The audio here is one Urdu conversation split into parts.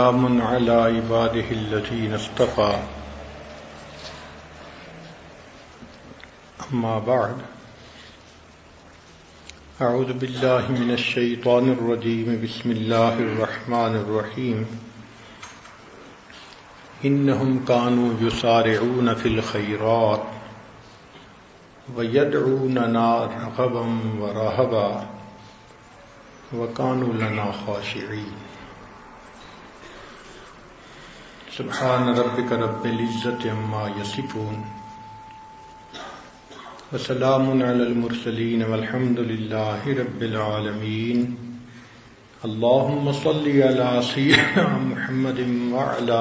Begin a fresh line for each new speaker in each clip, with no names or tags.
سلام على عباده الذين اصطفى. أما بعد، أعوذ بالله من الشيطان الرجيم. بسم الله الرحمن الرحيم. إنهم كانوا يسارعون في الخيرات ويدعوننا رغبا ورهبا وكانوا لنا خاشعين. سبحان ربك رب العزة عما يصفون وسلام على المرسلين والحمد لله رب العالمين اللهم صل على سيدنا محمد وعلى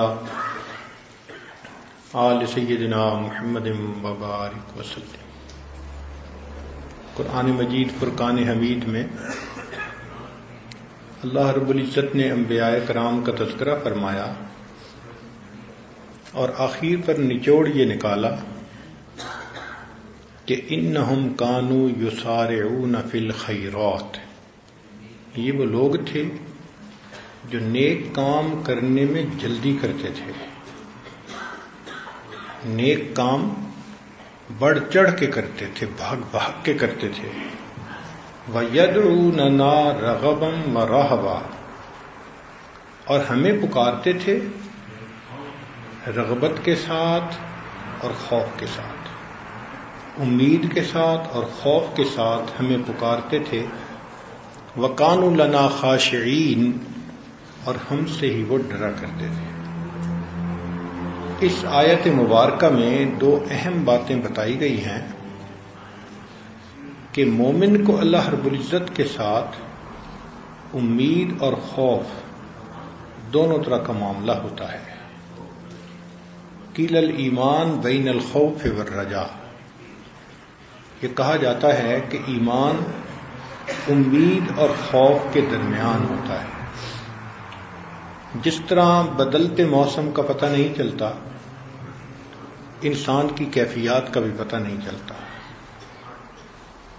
آل سيدنا محمد وبارك وسلم قرآن مجید فرقان حمید میں اللہ رب العزت نے انبیاء کرام کا تذکرہ فرمایا اور آخر پر نچوڑ یہ نکالا کہ ان کانو یوسار فل خیرات یہ وہ لوگ تھے جو نیک کام کرنے میں جلدی کرتے تھے۔ نیک کام بڑھ چڑھ کے کرتے تھے، بھاگ بھاگ کے کرتے تھے۔ وہ ید رغبم و اور ہمیں پکارتے تھے رغبت کے ساتھ اور خوف کے ساتھ۔ امید کے ساتھ اور خوف کے ساتھ ہمیں پکارتے تھے۔ وکان النا خاشعین اور ہم سے ہی وہ ڈرا کرتے تھے۔ اس آیت مبارکہ میں دو اہم باتیں بتائی گئی ہیں کہ مومن کو اللہ رب العزت کے ساتھ امید اور خوف دونوں طرح کا معاملہ ہوتا ہے۔ کیل ایمان بین الخوف والرجا یہ کہا جاتا ہے کہ ایمان امید اور خوف کے درمیان ہوتا ہے۔ جس طرح بدلتے موسم کا پتہ نہیں چلتا، انسان کی کیفیات کا بھی پتہ نہیں چلتا۔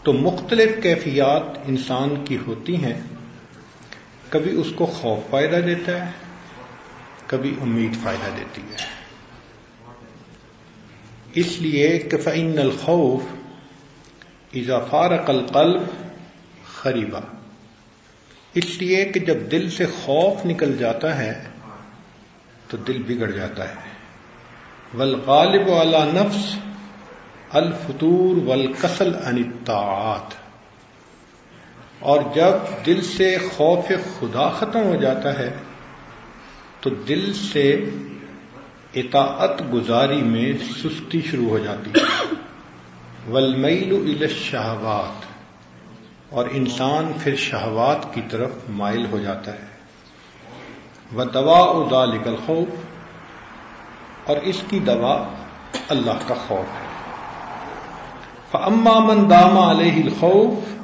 تو مختلف کیفیات انسان کی ہوتی ہیں۔ کبھی اس کو خوف فائدہ دیتا ہے، کبھی امید فائدہ دیتی ہے۔ اس لیے کہ فعین الخوف اضافار القلب خریبا اس لیے کہ جب دل سے خوف نکل جاتا ہے تو دل بگڑ جاتا ہے۔ والغالب والا نفس الفطور والکسل انطاعت اور جب دل سے خوف خدا ختم ہو جاتا ہے تو دل سے اطاعت گزاری میں سستی شروع ہو جاتی ہے۔ ولمیل ال شہوات اور انسان پھر شہوات کی طرف مائل ہو جاتا ہے۔ وہ دوا ادا لکل خوف اور اس کی دوا اللہ کا خوف ہے۔ فما من داما علیہ الخوف۔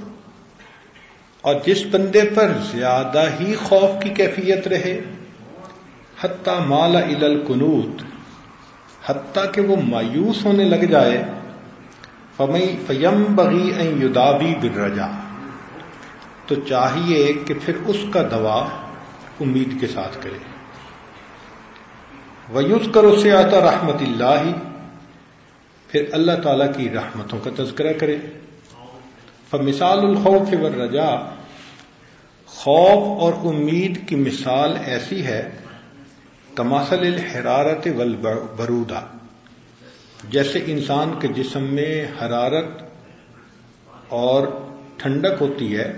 اور جس بندے پر زیادہ ہی خوف کی کیفیت رہے حتہ مالا ال القنوت حتیٰ کہ وہ مایوس ہونے لگ جائے۔ فیم بغی این یدابی برجا تو چاہیے کہ پھر اس کا دوا امید کے ساتھ کرے۔ ویوز کرو سے آتا رحمت اللہ پھر اللہ تعالی کی رحمتوں کا تذکرہ کرے۔ فمثال الخوف والرجا خوف اور امید کی مثال ایسی ہے کماسل الحرارت والبرودہ۔ جیسے انسان کے جسم میں حرارت اور ٹھنڈک ہوتی ہے،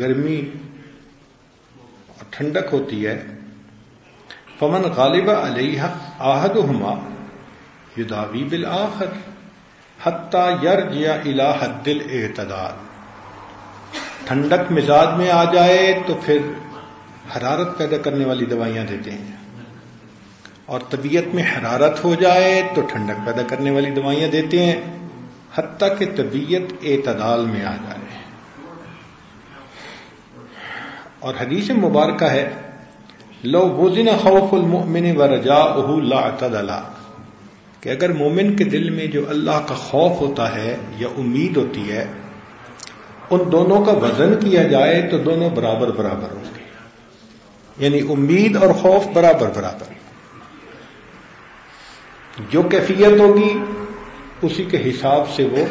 گرمی اور ٹھنڈک ہوتی ہے، فمن غالب علیہ آہد ہما یداوی بالآخر، حتیٰ یرج یا الہ حد الاعتدال۔ ٹھنڈک مزاج میں آ جائے تو پھر حرارت پیدا کرنے والی دوائیاں دیتے ہیں۔ اور طبیعت میں حرارت ہو جائے تو ٹھنڈک پیدا کرنے والی دوائیاں دیتے ہیں۔ حتیٰ کہ طبیعت اعتدال میں آ جائے۔ اور حدیث مبارکہ ہے، لو بوزن خوف المؤمن و رجا اہ لا کہ اگر مومن کے دل میں جو اللہ کا خوف ہوتا ہے یا امید ہوتی ہے، ان دونوں کا وزن کیا جائے تو دونوں برابر برابر ہوں گے۔ یعنی امید اور خوف برابر برابر۔ جو کیفیت ہوگی، اسی کے حساب سے وہ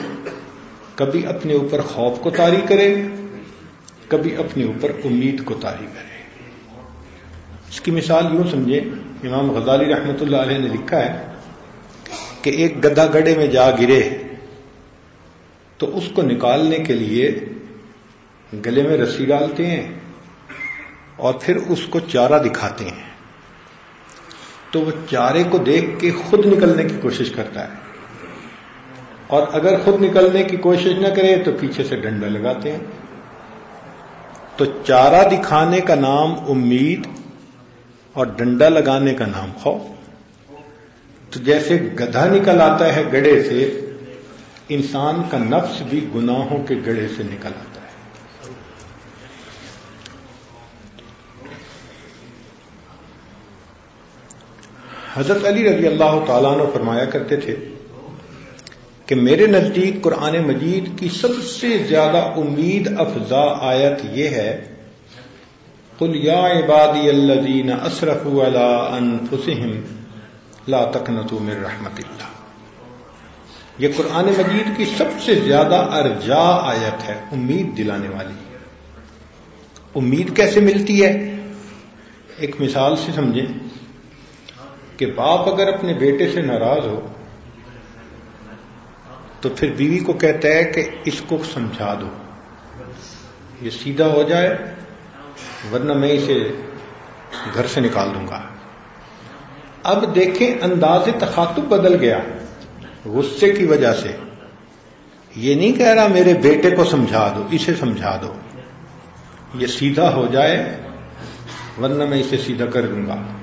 کبھی اپنے اوپر خوف کو تاری کرے، کبھی اپنے اوپر امید کو تاری کرے۔ اس کی مثال یوں سمجھے، امام غزالی رحمت اللہ علیہ نے لکھا ہے کہ ایک گدا گڑے میں جا گرے، تو اس کو نکالنے کے لیے گلے میں رسی ڈالتے ہیں۔ اور پھر اس کو چارہ دکھاتے ہیں۔ تو وہ چارے کو دیکھ کے خود نکلنے کی کوشش کرتا ہے۔ اور اگر خود نکلنے کی کوشش نہ کرے تو پیچھے سے ڈنڈا لگاتے ہیں۔ تو چارہ دکھانے کا نام امید اور ڈنڈا لگانے کا نام خوف۔ تو جیسے گدھا نکل آتا ہے گڑے سے، انسان کا نفس بھی گناہوں کے گڑے سے نکل آتا ہے۔ حضرت علی رضی اللہ تعالیٰ نے فرمایا کرتے تھے کہ میرے نزدیک قرآن مجید کی سب سے زیادہ امید افزا آیت یہ ہے، قل یا عبادی الذین اسرفوا علی انفسہم لا تقنطوا من رحمت اللہ۔ یہ قرآن مجید کی سب سے زیادہ ارجا آیت ہے، امید دلانے والی۔ امید کیسے ملتی ہے؟ ایک مثال سے سمجھیں۔ کہ باپ اگر اپنے بیٹے سے ناراض ہو تو پھر بیوی کو کہتا ہے کہ اس کو سمجھا دو۔ یہ سیدھا ہو جائے، ورنہ میں اسے گھر سے نکال دوں گا۔ اب دیکھیں انداز تخاتب بدل گیا غصے کی وجہ سے۔ یہ نہیں کہہ رہا میرے بیٹے کو سمجھا دو، اسے سمجھا دو۔ یہ سیدھا ہو جائے، ورنہ میں اسے سیدھا کر دوں گا۔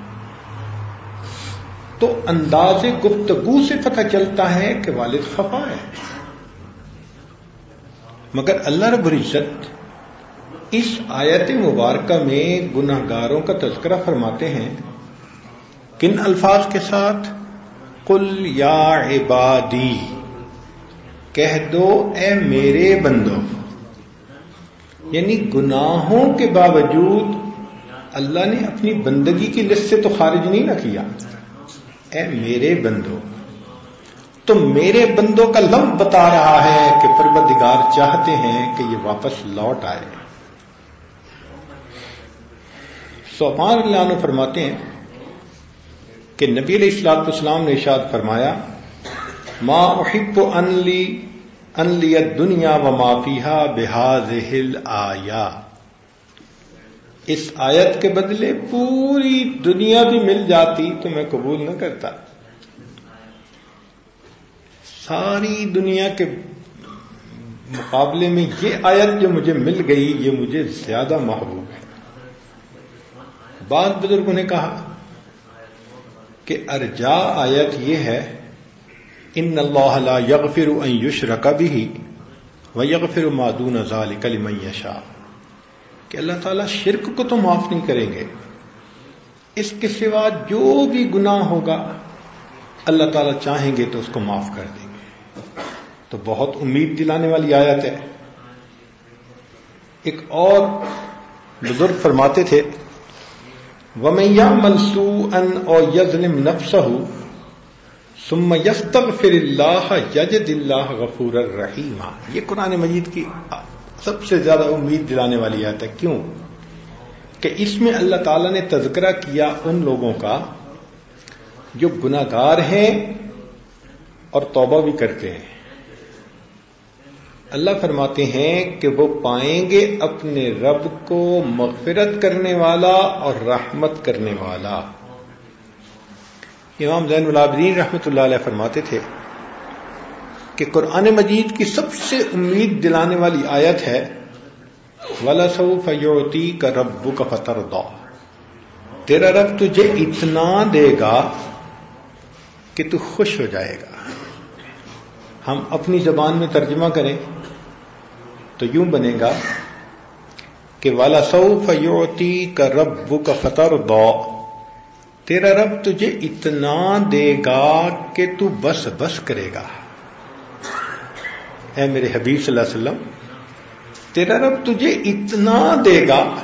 تو انداز گفتگو سے پتہ چلتا ہے کہ والد خفا ہے۔ مگر اللہ رب العزت اس آیت مبارکہ میں گناہ گاروں کا تذکرہ فرماتے ہیں۔ کن الفاظ کے ساتھ؟ کل یا عبادی، کہہ دو اے میرے بندو۔ یعنی گناہوں کے باوجود اللہ نے اپنی بندگی کی لسٹ سے تو خارج نہیں نہ کیا۔ اے میرے بندو تو میرے بندوں کا لم بتا رہا ہے کہ پروردگار چاہتے ہیں کہ یہ واپس لوٹ آئے۔ سوپان اللہ عنہ فرماتے ہیں کہ نبی علیہ السلاط اسلام نے ارشاد فرمایا، ما احب ان لی ان لی دنیا و مافیہ بحاظ آیا اس آیت کے بدلے پوری دنیا بھی مل جاتی تو میں قبول نہ کرتا۔ ساری دنیا کے مقابلے میں یہ آیت جو مجھے مل گئی، یہ مجھے زیادہ محبوب ہے۔ بعض بزرگوں نے کہا کہ ارجا آیت یہ ہے، ان اللہ لا یغفر ان یشرک بھی و یغفر ما دون ذلک لمن یشاء۔ کہ اللہ تعالیٰ شرک کو تو معاف نہیں کریں گے۔ اس کے سوا جو بھی گناہ ہوگا، اللہ تعالیٰ چاہیں گے تو اس کو معاف کر دیں گے۔ تو بہت امید دلانے والی آیت ہے۔ ایک اور بزرگ فرماتے تھے ومیا منسو ان اور یزلم نفس سم یستغفر فر اللہ یجد اللہ غفور الرحیم یہ قرآن مجید کی سب سے زیادہ امید دلانے والی آتا ہے، کیوں؟ کہ اس میں اللہ تعالی نے تذکرہ کیا ان لوگوں کا جو گناگار ہیں اور توبہ بھی کرتے ہیں۔ اللہ فرماتے ہیں کہ وہ پائیں گے اپنے رب کو مغفرت کرنے والا اور رحمت کرنے والا۔ امام زین العابدین رحمت اللہ علیہ فرماتے تھے کہ قرآن مجید کی سب سے امید دلانے والی آیت ہے، ولا سو فیوتی کا رب کا فتر دو تیرا رب تجھے اتنا دے گا کہ تو خوش ہو جائے گا۔ ہم اپنی زبان میں ترجمہ کریں تو یوں بنے گا کہ والا سو فیوتی کا رب کا فتر دو تیرا رب تجھے اتنا دے گا کہ تو بس بس کرے گا۔ اے میرے حبیب صلی اللہ علیہ وسلم، تیرا رب تجھے اتنا دے گا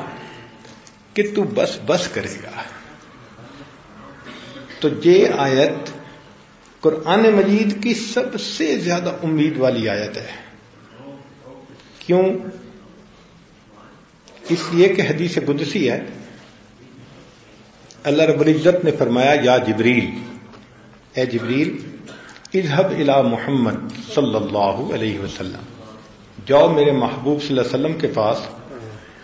کہ تو بس بس کرے گا۔ تو یہ آیت قرآن مجید کی سب سے زیادہ امید والی آیت ہے۔ کیوں؟ اس لیے کہ حدیث قدسی ہے۔ اللہ رب العزت نے فرمایا، یا جبریل، اے جبریل اذهب الى محمد صلی اللہ علیہ وسلم۔ جاؤ میرے محبوب صلی اللہ علیہ وسلم کے پاس۔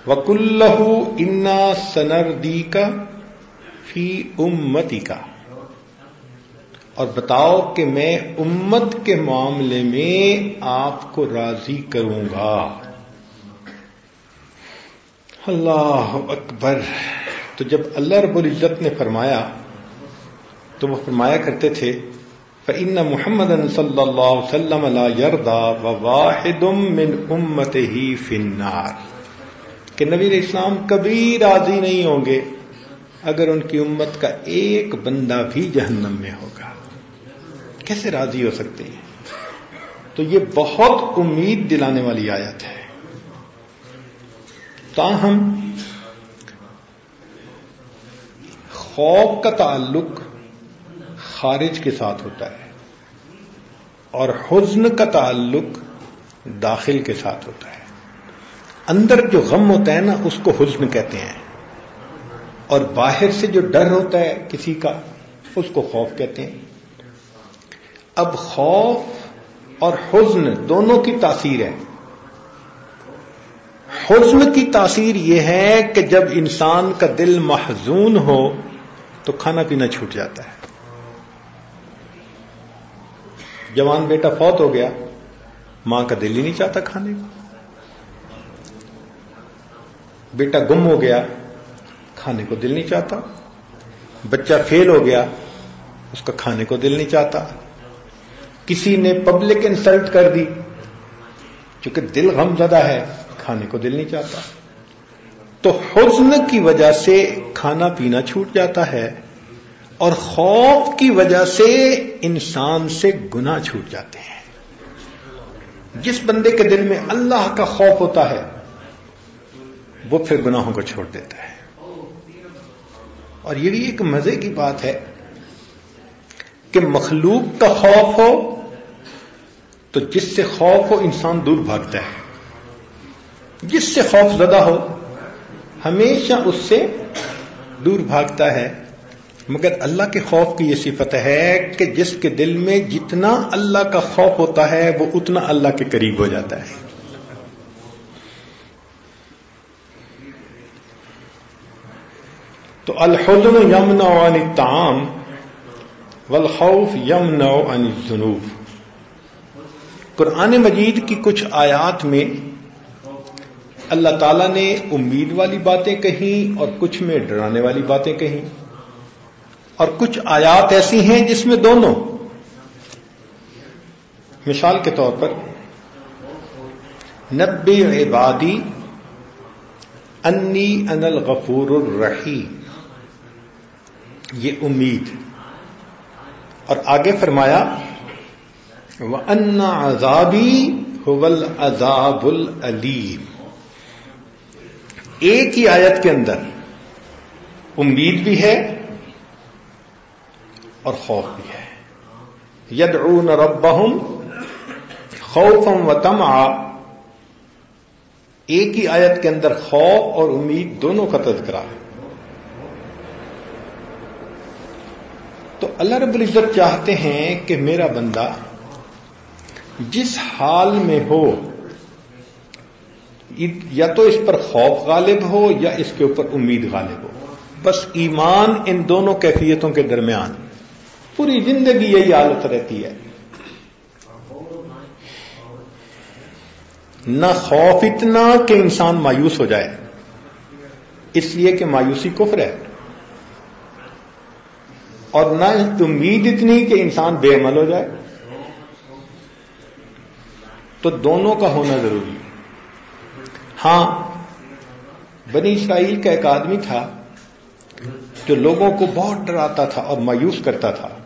وک اللہ انا سنردی کا فی امتی کا اور بتاؤ کہ میں امت کے معاملے میں آپ کو راضی کروں گا۔ اللہ اکبر۔ تو جب اللہ رب العزت نے فرمایا، تو وہ فرمایا کرتے تھے فإن محمد صلی اللہ وسلم لا يرضى وواحد من امته في النار کہ نبی اسلام کبھی راضی نہیں ہوں گے اگر ان کی امت کا ایک بندہ بھی جہنم میں ہوگا۔ کیسے راضی ہو سکتے ہیں؟ تو یہ بہت امید دلانے والی آیت ہے۔ تاہم، خوف کا تعلق خارج کے ساتھ ہوتا ہے اور حزن کا تعلق داخل کے ساتھ ہوتا ہے۔ اندر جو غم ہوتا ہے نا، اس کو حزن کہتے ہیں۔ اور باہر سے جو ڈر ہوتا ہے کسی کا، اس کو خوف کہتے ہیں۔ اب خوف اور حزن دونوں کی تاثیر ہے۔ حزن کی تاثیر یہ ہے کہ جب انسان کا دل محزون ہو تو کھانا پینا چھوٹ جاتا ہے۔ جوان بیٹا فوت ہو گیا، ماں کا دل ہی نہیں چاہتا کھانے کو بیٹا گم ہو گیا، کھانے کو دل نہیں چاہتا۔ بچہ فیل ہو گیا، اس کا کھانے کو دل نہیں چاہتا۔ کسی نے پبلک انسلٹ کر دی، چونکہ دل غم زدہ ہے، کھانے کو دل نہیں چاہتا۔ تو حزن کی وجہ سے کھانا پینا چھوٹ جاتا ہے۔ اور خوف کی وجہ سے انسان سے گنا چھوٹ جاتے ہیں۔ جس بندے کے دل میں اللہ کا خوف ہوتا ہے، وہ پھر گناہوں کو چھوڑ دیتا ہے۔ اور یہ بھی ایک مزے کی بات ہے کہ مخلوق کا خوف ہو تو جس سے خوف ہو، انسان دور بھاگتا ہے۔ جس سے خوف زدہ ہو، ہمیشہ اس سے دور بھاگتا ہے۔ مگر اللہ کے خوف کی یہ صفت ہے کہ جس کے دل میں جتنا اللہ کا خوف ہوتا ہے وہ اتنا اللہ کے قریب ہو جاتا ہے۔ تو الحزن یمن عن الطعام والخوف یمن عن الذنوب۔ قرآن مجید کی کچھ آیات میں اللہ تعالیٰ نے امید والی باتیں کہیں اور کچھ میں ڈرانے والی باتیں کہیں۔ اور کچھ آیات ایسی ہیں جس میں دونوں مثال کے طور پر نبی عبادی انی ان الغفور الرحیم، یہ امید۔ اور آگے فرمایا وہ ان عذابی حول عذاب العلیم۔ ایک ہی آیت کے اندر امید بھی ہے اور خوف بھی ہے۔ یدعون ربہم خوفم و تما ایک ہی آیت کے اندر خوف اور امید دونوں کا تذکرہ ہے۔ تو اللہ رب العزت چاہتے ہیں کہ میرا بندہ جس حال میں ہو، یا تو اس پر خوف غالب ہو یا اس کے اوپر امید غالب ہو۔ بس ایمان ان دونوں کیفیتوں کے درمیان۔ پوری زندگی یہی حالت رہتی ہے۔ نہ خوف اتنا کہ انسان مایوس ہو جائے، اس لیے کہ مایوسی کفر ہے۔ اور نہ امید اتنی کہ انسان بے عمل ہو جائے۔ تو دونوں کا ہونا ضروری۔ ہے ہاں بنی اسرائیل کا ایک آدمی تھا جو لوگوں کو بہت ڈراتا تھا اور مایوس کرتا تھا۔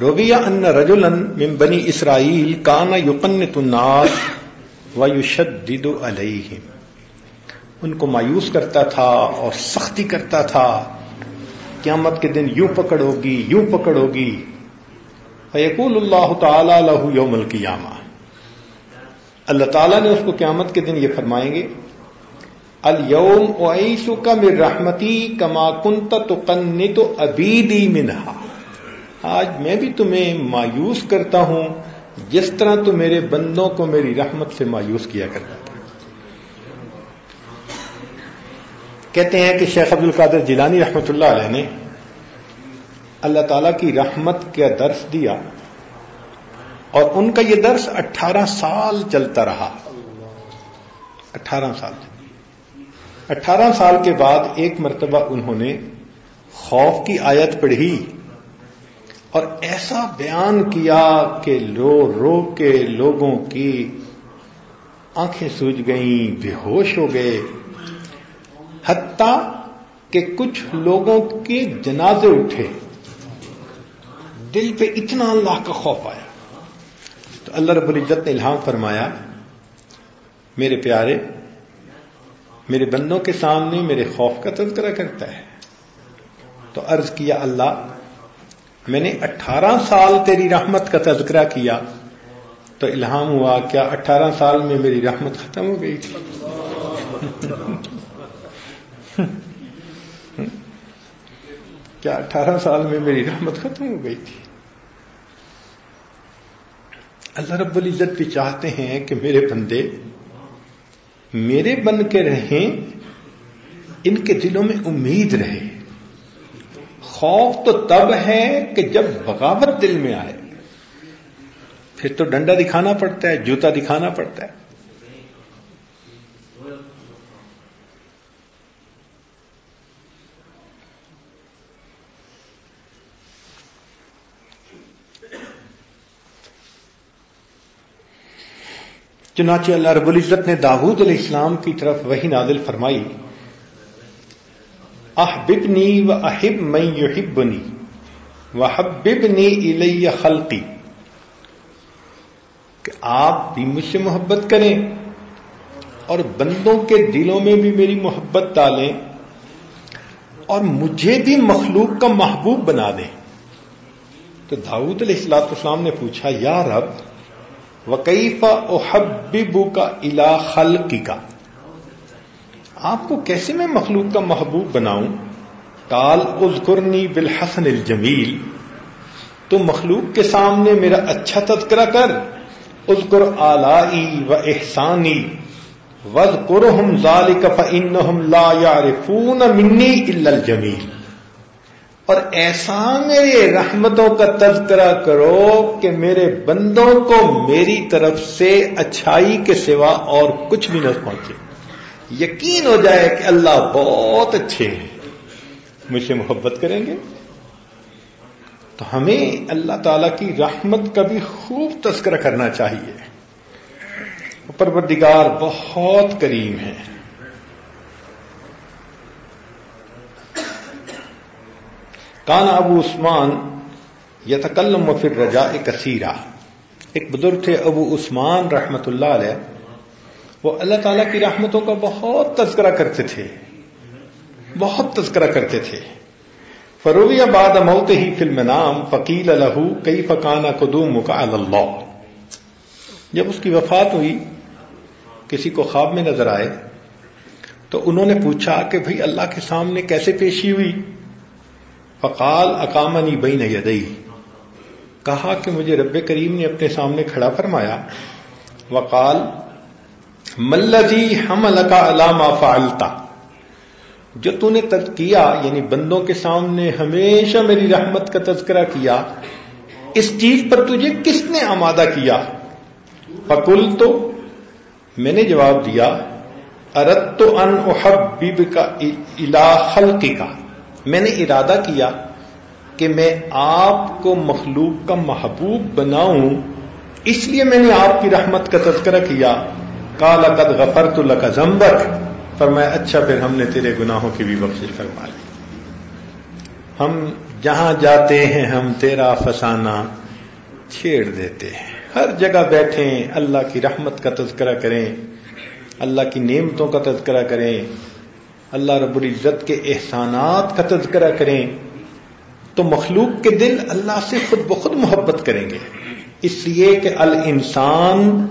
رویہ ان رجولن من بنی اسرائیل کانا یقن تناس و علیہم۔ ان کو مایوس کرتا تھا اور سختی کرتا تھا۔ قیامت کے دن یوں پکڑ ہوگی، یوں پکڑ ہوگی۔ فیقول اللہ تعالی لہو یوم القیامہ۔ اللہ تعالیٰ نے اس کو قیامت کے دن یہ فرمائیں گے الوم اویسو کا مر رحمتی کما کنت تو کن تو ابیدی منہا۔ آج میں بھی تمہیں مایوس کرتا ہوں، جس طرح تو میرے بندوں کو میری رحمت سے مایوس کیا کرتا تھا کہتے ہیں کہ شیخ عبد القادر جیلانی رحمت اللہ علیہ نے اللہ تعالی کی رحمت کا درس دیا اور ان کا یہ درس اٹھارہ سال چلتا رہا۔ اٹھارہ سال۔ اٹھارہ سال کے بعد ایک مرتبہ انہوں نے خوف کی آیت پڑھی۔ اور ایسا بیان کیا کہ رو رو کے لوگوں کی آنکھیں سوج گئیں، بے ہوش ہو گئے۔ حتیٰ کہ کچھ لوگوں کے جنازے اٹھے۔ دل پہ اتنا اللہ کا خوف آیا۔ تو اللہ رب العزت نے الہام فرمایا، میرے پیارے، میرے بندوں کے سامنے میرے خوف کا تذکرہ کرتا ہے۔ تو عرض کیا اللہ میں نے اٹھارہ سال تیری رحمت کا تذکرہ کیا تو الہام ہوا کیا اٹھارہ سال میں میری رحمت ختم ہو گئی تھی؟ کیا اٹھارہ سال میں میری رحمت ختم ہو گئی تھی؟ اللہ رب العزت بھی چاہتے ہیں کہ میرے بندے میرے بن کے رہیں، ان کے دلوں میں امید رہے۔ خوف تو تب ہے کہ جب بغاوت دل میں آئے۔ پھر تو ڈنڈا دکھانا پڑتا ہے، جوتا دکھانا پڑتا ہے۔ چنانچہ اللہ رب العزت نے داود علیہ السلام کی طرف وہی نازل فرمائی۔ احببنی و احب من یحبنی وحببنی الی خلقی کہ آپ بھی مجھ سے محبت کریں اور بندوں کے دلوں میں بھی میری محبت ڈالیں اور مجھے بھی مخلوق کا محبوب بنا دیں۔ تو داود علیہ السلاط اسلام نے پوچھا، یا رب وکیفا احببو کا الا خلقی کا آپ کو کیسے میں مخلوق کا محبوب بناؤں؟ کال اذکرنی بالحسن الجمیل۔ تو مخلوق کے سامنے میرا اچھا تذکرہ کر۔ اذکر آلائی و احسانی۔ وز ذالک لا یعرفون منی الا الجمیل۔ اور ایسا میرے رحمتوں کا تذکرہ کرو کہ میرے بندوں کو میری طرف سے اچھائی کے سوا اور کچھ بھی نہ پہنچے۔ یقین ہو جائے کہ اللہ بہت اچھے ہیں۔ مجھ سے محبت کریں گے؟ تو ہمیں اللہ تعالی کی رحمت کا بھی خوب تذکرہ کرنا چاہیے۔ پروردگار بہت کریم ہے کان ابو عثمان یا تکلم فر رجا کثیرہ ایک بزرگ تھے ابو عثمان رحمت اللہ علیہ۔ وہ اللہ تعالیٰ کی رحمتوں کا بہت تذکرہ کرتے تھے۔ بہت تذکرہ کرتے تھے۔ فروی بعد موت ہی فلم نام فقیل الح کئی فقانہ قدوم کا اللہ جب اس کی وفات ہوئی، کسی کو خواب میں نظر آئے، تو انہوں نے پوچھا کہ بھئی اللہ کے سامنے کیسے پیشی ہوئی؟ فقال اقامنی بین یدئی کہا کہ مجھے رب کریم نے اپنے سامنے کھڑا فرمایا۔ وقال ملزی ہم کا علامہ فعلتا جو تو نے تک کیا یعنی بندوں کے سامنے ہمیشہ میری رحمت کا تذکرہ کیا، اس چیز پر تجھے کس نے آمادہ کیا؟ فکل تو میں نے جواب دیا ارت تو ان احبیب کا الا خلقی کا میں نے ارادہ کیا کہ میں آپ کو مخلوق کا محبوب بناؤں، اس لیے میں نے آپ کی رحمت کا تذکرہ کیا۔ کالا قد غفر تو لکا زمبر پر میں اچھا پھر ہم نے تیرے گناہوں کی بھی بخش فرما لی۔ ہم جہاں جاتے ہیں، ہم تیرا فسانہ چھیڑ دیتے ہیں۔ ہر جگہ بیٹھیں، اللہ کی رحمت کا تذکرہ کریں، اللہ کی نعمتوں کا تذکرہ کریں، اللہ رب العزت کے احسانات کا تذکرہ کریں، تو مخلوق کے دل اللہ سے خود بخود محبت کریں گے۔ اس لیے کہ الانسان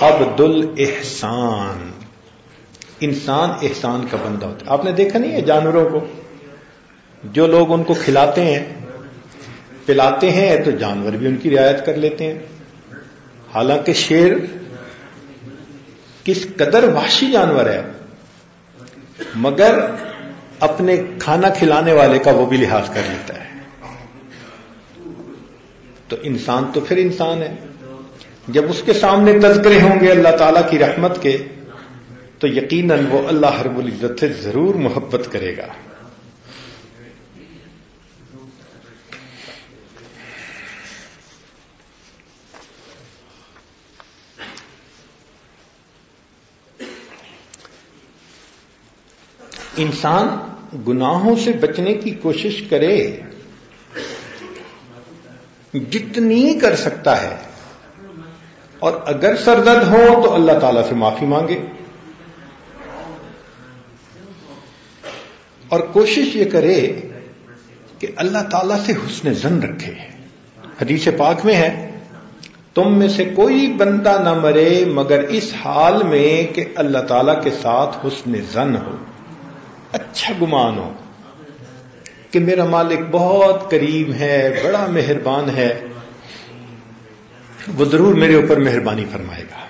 عبد الاحسان انسان احسان کا بندہ ہوتا ہے۔ آپ نے دیکھا نہیں ہے جانوروں کو؟ جو لوگ ان کو کھلاتے ہیں، پلاتے ہیں، تو جانور بھی ان کی رعایت کر لیتے ہیں۔ حالانکہ شیر کس قدر وحشی جانور ہے، مگر اپنے کھانا کھلانے والے کا وہ بھی لحاظ کر لیتا ہے۔ تو انسان تو پھر انسان ہے۔ جب اس کے سامنے تذکرے ہوں گے اللہ تعالی کی رحمت کے، تو یقیناً وہ اللہ حرب العزت سے ضرور محبت کرے گا۔ انسان گناہوں سے بچنے کی کوشش کرے، جتنی کر سکتا ہے اور اگر سردرد ہو تو اللہ تعالی سے معافی مانگے۔ اور کوشش یہ کرے کہ اللہ تعالی سے حسن زن رکھے۔ حدیث پاک میں ہے، تم میں سے کوئی بندہ نہ مرے مگر اس حال میں کہ اللہ تعالی کے ساتھ حسن زن ہو۔ اچھا گمان ہو کہ میرا مالک بہت قریب ہے، بڑا مہربان ہے۔ وہ ضرور میرے اوپر مہربانی فرمائے گا۔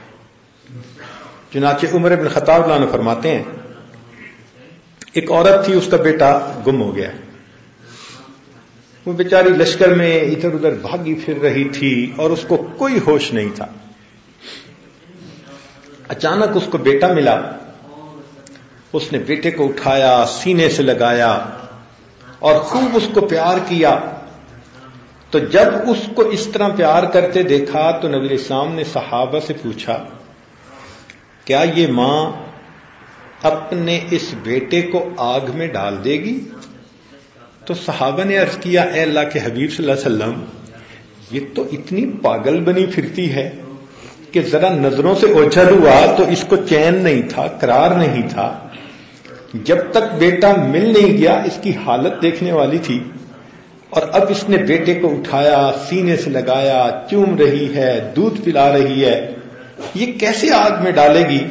چنانچہ عمر ابن خطاب اللہ فرماتے ہیں، ایک عورت تھی، اس کا بیٹا گم ہو گیا۔ وہ بیچاری لشکر میں ادھر ادھر بھاگی پھر رہی تھی اور اس کو کوئی ہوش نہیں تھا۔ اچانک اس کو بیٹا ملا۔ اس نے بیٹے کو اٹھایا، سینے سے لگایا اور خوب اس کو پیار کیا۔ تو جب اس کو اس طرح پیار کرتے دیکھا تو نبی اسلام نے صحابہ سے پوچھا، کیا یہ ماں اپنے اس بیٹے کو آگ میں ڈال دے گی؟ تو صحابہ نے عرض کیا، اے اللہ کے حبیب صلی اللہ علیہ وسلم، یہ تو اتنی پاگل بنی پھرتی ہے کہ ذرا نظروں سے اوچھل ہوا تو اس کو چین نہیں تھا، قرار نہیں تھا۔ جب تک بیٹا مل نہیں گیا، اس کی حالت دیکھنے والی تھی۔ اور اب اس نے بیٹے کو اٹھایا، سینے سے لگایا، چوم رہی ہے، دودھ پلا رہی ہے۔ یہ کیسے آگ میں ڈالے گی؟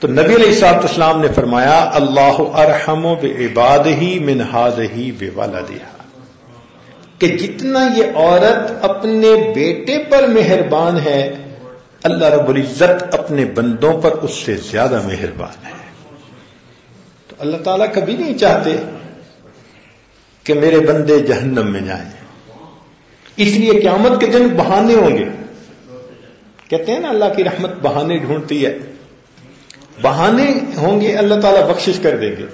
تو نبی علیہ السلاط اسلام نے فرمایا، اللہ ارحم و بے عباد ہی منہاز ہی بے والا دیا کہ جتنا یہ عورت اپنے بیٹے پر مہربان ہے، اللہ رب العزت اپنے بندوں پر اس سے زیادہ مہربان ہے۔ تو اللہ تعالیٰ کبھی نہیں چاہتے کہ میرے بندے جہنم میں جائیں۔ اس لیے قیامت کے دن بہانے ہوں گے۔ کہتے ہیں نا اللہ کی رحمت بہانے ڈھونڈتی ہے۔ بہانے ہوں گے، اللہ تعالیٰ بخشش کر دیں گے۔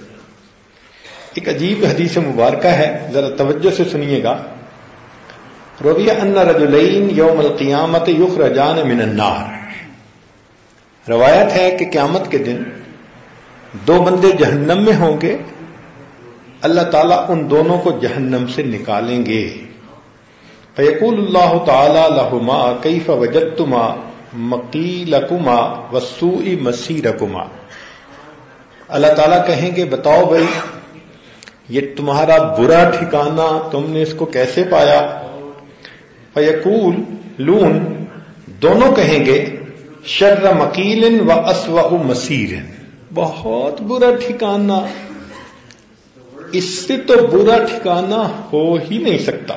ایک عجیب حدیث مبارکہ ہے، ذرا توجہ سے سنیے گا۔ رویہ ان رجلین یوم القیامت یخ رجان من النار۔ روایت ہے کہ قیامت کے دن دو بندے جہنم میں ہوں گے۔ اللہ تعالیٰ ان دونوں کو جہنم سے نکالیں گے۔ فیقول اللہ تعالی لہما کیف وجدتما مکیلکما وسوئی مسیرکما۔ اللہ تعالیٰ کہیں گے، بتاؤ بھائی، یہ تمہارا برا ٹھکانہ تم نے اس کو کیسے پایا؟ فیقول، لون، دونوں کہیں گے، شر مکیل و اسو مسیر بہت برا ٹھکانہ۔ اس سے تو برا ٹھکانہ ہو ہی نہیں سکتا۔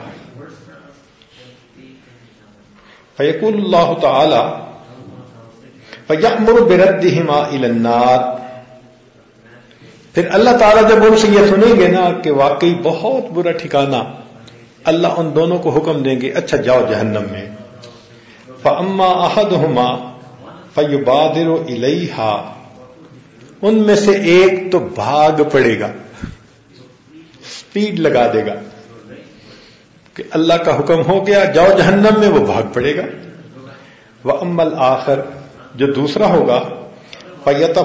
فیقول اللہ تعالی فیامر بردہما النار۔ پھر اللہ تعالیٰ جب ان سے یہ سنیں گے نا کہ واقعی بہت برا ٹھکانہ، اللہ ان دونوں کو حکم دیں گے اچھا جاؤ جہنم میں۔ فما احد ہوما فیبادر الحا ان میں سے ایک تو بھاگ پڑے گا۔ اسپیڈ لگا دے گا کہ اللہ کا حکم ہو گیا، جاؤ جہنم میں وہ بھاگ پڑے گا۔ وہ امل آخر جو دوسرا ہوگا پیت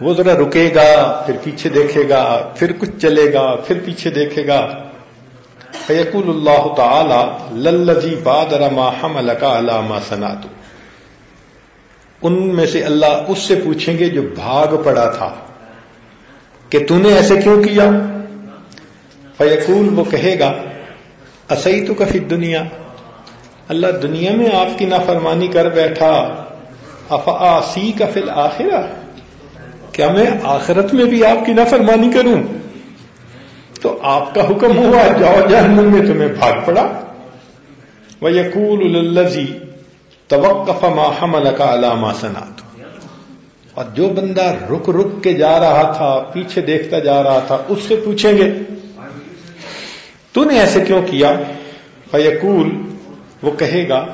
وہ ذرا رکے گا، پھر پیچھے دیکھے گا، پھر کچھ چلے گا، پھر پیچھے دیکھے گا۔ فیقول اللہ تعالی للزی باد رما ہم کا علامہ سناتو ان میں سے اللہ اس سے پوچھیں گے جو بھاگ پڑا تھا۔ کہ تو نے ایسے کیوں کیا؟ فیقول، وہ کہے گا اسی تو کفی دنیا اللہ دنیا میں آپ کی نافرمانی کر بیٹھا افاسی کا فل آخرا کیا میں آخرت میں بھی آپ کی نافرمانی کروں؟ تو آپ کا حکم ہوا، جاؤ جہنم میں، تمہیں بھاگ پڑا۔ وہ یقول الزی توقف ما حمل کا علامہ اور جو بندہ رک رک کے جا رہا تھا، پیچھے دیکھتا جا رہا تھا، اس سے پوچھیں گے، تو نے ایسے کیوں کیا؟ فیقول، وہ کہے گا،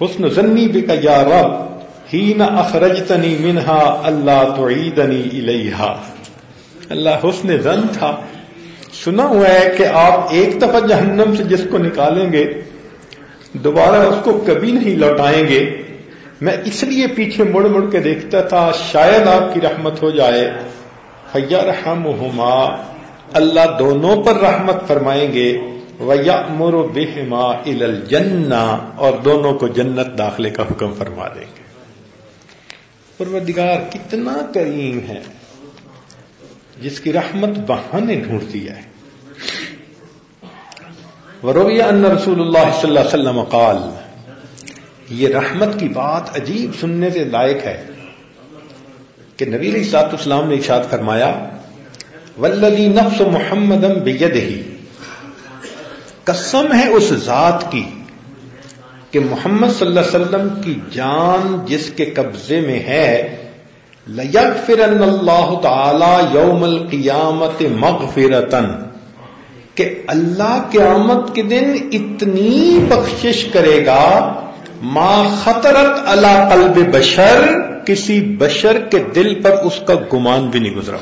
حسن زنی بھی کا یا رب ہی نہ اخرجتنی منہا اللہ تو الیہا۔ اللہ حسن زن تھا۔ سنا ہوا ہے کہ آپ ایک دفعہ جہنم سے جس کو نکالیں گے، دوبارہ اس کو کبھی نہیں لوٹائیں گے۔ میں اس لیے پیچھے مڑ مڑ کے دیکھتا تھا، شاید آپ کی رحمت ہو جائے۔ فیا رحم اللہ دونوں پر رحمت فرمائیں گے۔ ویا مر بہما الجنا اور دونوں کو جنت داخلے کا حکم فرما دیں گے۔ پروردگار کتنا کریم ہے، جس کی رحمت بہانے ڈھونڈتی ہے۔ ورویہ ان رسول اللہ صلی اللہ علیہ وسلم قال یہ رحمت کی بات عجیب سننے سے لائق ہے کہ نبی علیہ سات اسلام نے ارشاد فرمایا ولدی نفس محمد ہی قسم ہے اس ذات کی کہ محمد صلی اللہ علیہ وسلم کی جان جس کے قبضے میں ہے، لَيَغْفِرَنَّ اللہ تعالی یوم القیامت مغفرتن کہ اللہ قیامت کے دن اتنی بخشش کرے گا ما خطرت اللہ قلب بشر کسی بشر کے دل پر اس کا گمان بھی نہیں گزرا۔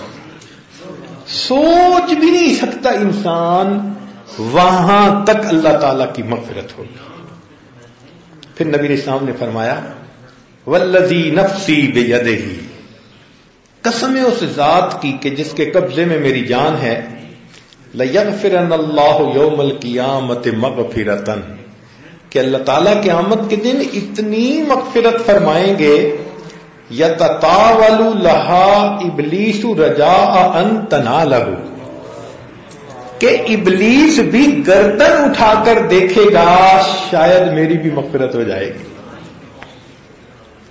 سوچ بھی نہیں سکتا انسان وہاں تک اللہ تعالی کی مغفرت ہوگی پھر نبی اسلام نے فرمایا ولزی نفسی بے قسم اس ذات کی کہ جس کے قبضے میں میری جان ہے، لَيَغْفِرَنَ اللَّهُ يَوْمَ الْقِيَامَةِ مَغْفِرَةً۔ کہ اللہ تعالیٰ کے آمد کے دن اتنی مغفرت فرمائیں گے یتطاول لها ابلیس رجاء ان تنالہ کہ ابلیس بھی گردن اٹھا کر دیکھے گا، شاید میری بھی مغفرت ہو جائے گی۔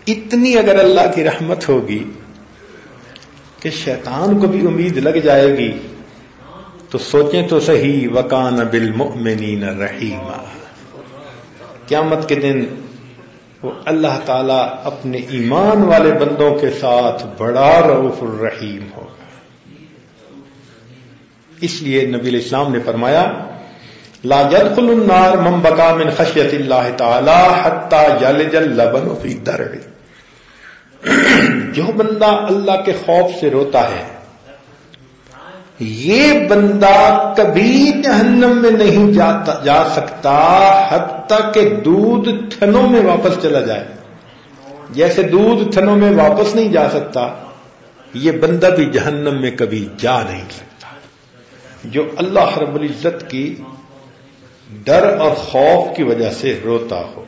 اتنی اگر اللہ کی رحمت ہوگی کہ شیطان کو بھی امید لگ جائے گی، تو سوچیں تو صحیح، وکان بالمؤمنین رحیما۔ قیامت کے دن وہ اللہ تعالی اپنے ایمان والے بندوں کے ساتھ بڑا رعف الرحیم ہوگا۔ اس لیے نبی الاسلام نے فرمایا، لا يدخل النار من بقى من خشیت اللہ تعالی حتى يلج اللبن في درع جو بندہ اللہ کے خوف سے روتا ہے یہ بندہ کبھی جہنم میں نہیں جاتا جا سکتا حتیٰ کہ دودھ تھنوں میں واپس چلا جائے۔ جیسے دودھ تھنوں میں واپس نہیں جا سکتا، یہ بندہ بھی جہنم میں کبھی جا نہیں سکتا۔ جو اللہ رب العزت کی ڈر اور خوف کی وجہ سے روتا ہو۔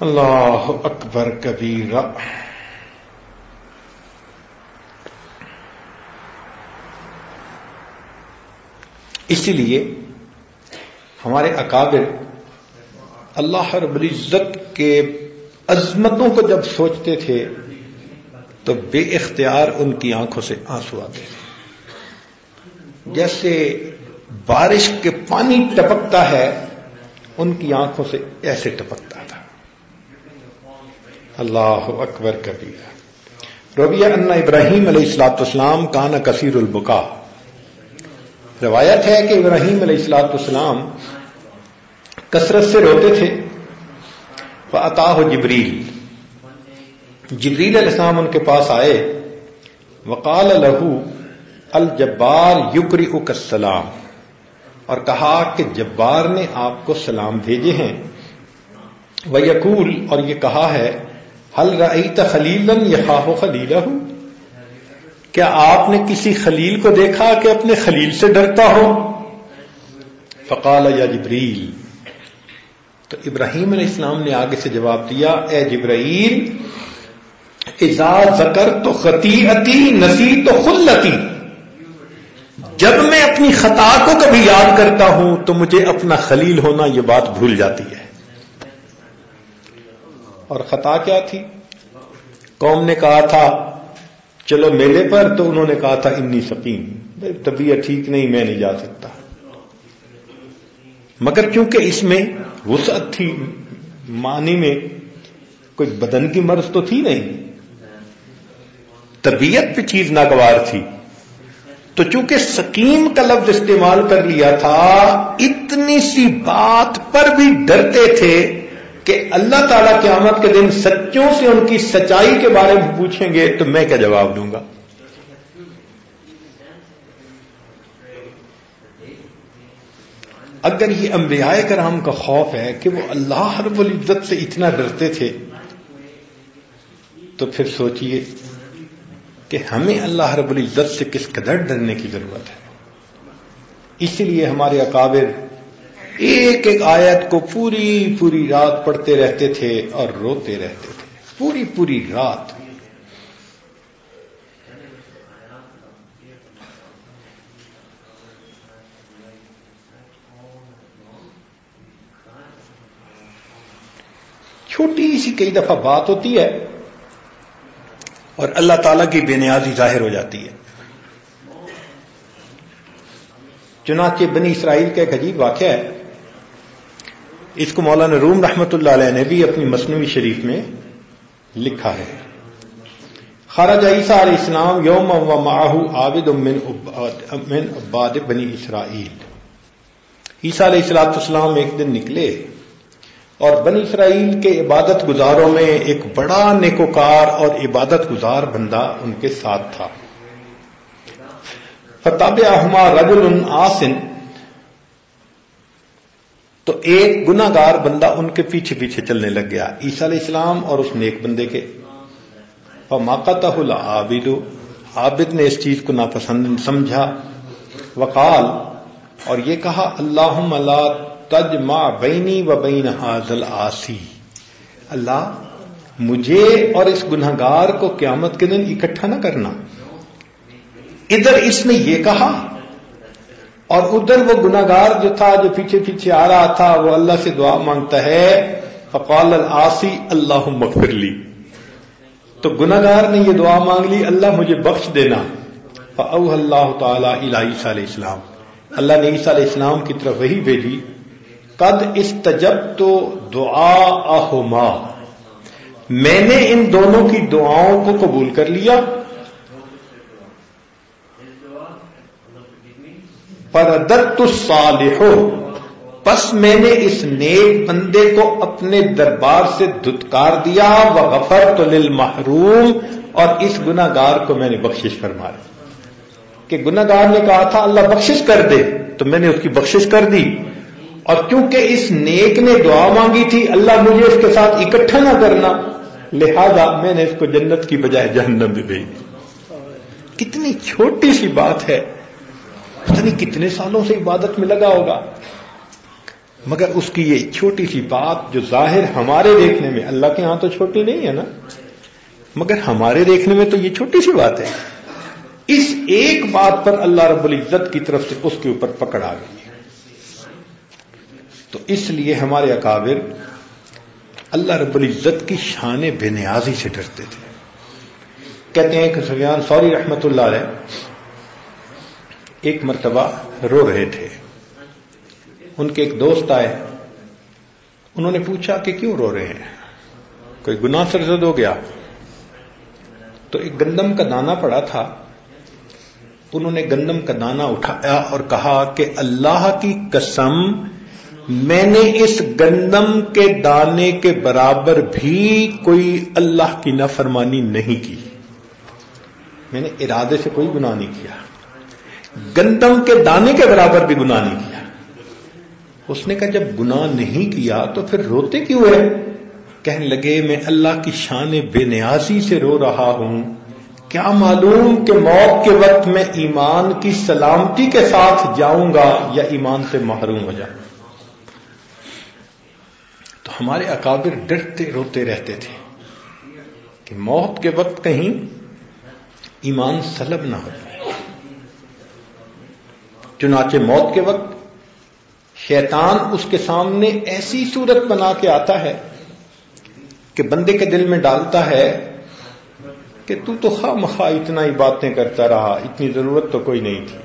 اللہ اکبر کبیر اسی لیے ہمارے اکابر اللہ رب العزت کے عظمتوں کو جب سوچتے تھے تو بے اختیار ان کی آنکھوں سے آنسو آتے تھے۔ جیسے بارش کے پانی ٹپکتا ہے، ان کی آنکھوں سے ایسے ٹپکتا تھا۔ اللہ اکبر کبیر۔ رویہ انا ابراہیم علیہ السلاط اسلام کانا کثیر البکا روایت ہے کہ ابراہیم علیہ السلاط اسلام کثرت سے روتے تھے۔ ہو جبریل جبریل علیہ السلام ان کے پاس آئے۔ وقال لہو الجبار یکری السلام۔ اور کہا کہ جبار نے آپ کو سلام بھیجے ہیں۔ وہ یقول اور یہ کہا ہے حل رعیت خلیلن یخاف خلیلہ کیا آپ نے کسی خلیل کو دیکھا کہ اپنے خلیل سے ڈرتا ہو؟ فقال یا جبریل، تو ابراہیم علیہ السلام نے آگے سے جواب دیا، اے جبرائیل اجاز زکر تو خطیعتی نسی تو خلتی، جب میں اپنی خطا کو کبھی یاد کرتا ہوں تو مجھے اپنا خلیل ہونا یہ بات بھول جاتی ہے۔ اور خطا کیا تھی؟ قوم نے کہا تھا چلو میلے پر تو انہوں نے کہا تھا انی سکیم طبیعت ٹھیک نہیں، میں نہیں جا سکتا۔ مگر کیونکہ اس میں وسعت تھی، معنی میں کوئی بدن کی مرض تو تھی نہیں۔ طبیعت پہ چیز ناگوار تھی۔ تو چونکہ سکیم کا لفظ استعمال کر لیا تھا، اتنی سی بات پر بھی ڈرتے تھے۔ کہ اللہ تعالی قیامت کے دن سچوں سے ان کی سچائی کے بارے میں پوچھیں گے تو میں کیا جواب دوں گا؟ اگر یہ انبیاء کرام کا خوف ہے کہ وہ اللہ رب العزت سے اتنا ڈرتے تھے، تو پھر سوچئے کہ ہمیں اللہ رب العزت سے کس قدر ڈرنے کی ضرورت ہے۔ اسی لیے ہمارے اکابر ایک ایک آیت کو پوری پوری رات پڑھتے رہتے تھے اور روتے رہتے تھے۔ پوری پوری رات۔ چھوٹی سی کئی دفعہ بات ہوتی ہے اور اللہ تعالی کی بے نیازی ظاہر ہو جاتی ہے۔ چنانچہ بنی اسرائیل کا ایک عجیب واقعہ ہے۔ اس کو مولانا روم رحمت اللہ علیہ نے بھی اپنی مصنوعی شریف میں لکھا ہے۔ خارج عیسیٰ علیہ السلام یوم و ماہو عابد من عباد بنی اسرائیل۔ عیسیٰ علیہ السلاط اسلام ایک دن نکلے اور بنی اسرائیل کے عبادت گزاروں میں ایک بڑا نیکوکار اور عبادت گزار بندہ ان کے ساتھ تھا۔ فتاب احما رجل آسن تو ایک گناگار بندہ ان کے پیچھے پیچھے چلنے لگ گیا، عیسیٰ علیہ السلام اور اس نیک بندے کے۔ ماقت عابد عابد نے اس چیز کو ناپسند سمجھا۔ وقال، اور یہ کہا اللہ تج ما بینی و بین حاضل آسی اللہ، مجھے اور اس گناہ گار کو قیامت کے دن اکٹھا نہ کرنا۔ ادھر اس نے یہ کہا اور ادھر وہ گناگار جو تھا، جو پیچھے پیچھے آ رہا تھا، وہ اللہ سے دعا مانگتا ہے۔ فقال العاصی اللہ مغفر لی۔ تو گناگار نے یہ دعا مانگ لی، اللہ مجھے بخش دینا۔ فاو اللہ تعالی علیہ السلام۔ اللہ نے عیسیٰ علیہ السلام کی طرف وہی بھیجی۔ قد استجب تو دعا میں نے ان دونوں کی دعاؤں کو قبول کر لیا۔ پردت صالحو پس میں نے اس نیک بندے کو اپنے دربار سے دھتکار دیا و غفر تو محروم اور اس گناگار کو میں نے بخشش فرما کہ گناگار نے کہا تھا، اللہ بخشش کر دے، تو میں نے اس کی بخشش کر دی۔ اور کیونکہ اس نیک نے دعا مانگی تھی، اللہ مجھے اس کے ساتھ اکٹھا نہ کرنا۔ لہذا میں نے اس کو جنت کی بجائے جہنم بھی بھیج کتنی چھوٹی سی بات ہے۔ نہیں کتنے سالوں سے عبادت میں لگا ہوگا۔ مگر اس کی یہ چھوٹی سی بات جو ظاہر ہمارے دیکھنے میں، اللہ کے ہاں تو چھوٹی نہیں ہے نا۔ مگر ہمارے دیکھنے میں تو یہ چھوٹی سی بات ہے۔ اس ایک بات پر اللہ رب العزت کی طرف سے اس کے اوپر پکڑ آ گئی۔ تو اس لیے ہمارے اکابر اللہ رب العزت کی شان بے نیازی سے ڈرتے تھے۔ کہتے ہیں کہ سفیان، سوری، رحمت اللہ علیہ ایک مرتبہ رو رہے تھے۔ ان کے ایک دوست آئے۔ انہوں نے پوچھا کہ کیوں رو رہے ہیں؟ کوئی گناہ سرزد ہو گیا؟ تو ایک گندم کا دانا پڑا تھا۔ انہوں نے گندم کا دانا اٹھایا اور کہا کہ اللہ کی قسم، میں نے اس گندم کے دانے کے برابر بھی کوئی اللہ کی نافرمانی نہیں کی۔ میں نے ارادے سے کوئی گناہ نہیں کیا۔ گندم کے دانے کے برابر بھی گناہ نہیں کیا۔ اس نے کہا، جب گناہ نہیں کیا تو پھر روتے کیوں ہے کہنے لگے، میں اللہ کی شان بے نیازی سے رو رہا ہوں۔ کیا معلوم کہ موت کے وقت میں ایمان کی سلامتی کے ساتھ جاؤں گا یا ایمان سے محروم ہو جاؤں؟ تو ہمارے اکابر ڈرتے، روتے رہتے تھے کہ موت کے وقت کہیں ایمان سلب نہ ہو جائے۔ چنانچہ موت کے وقت شیطان اس کے سامنے ایسی صورت بنا کے آتا ہے کہ بندے کے دل میں ڈالتا ہے کہ تو تو خواہ مخواہ اتنا ہی باتیں کرتا رہا، اتنی ضرورت تو کوئی نہیں تھی۔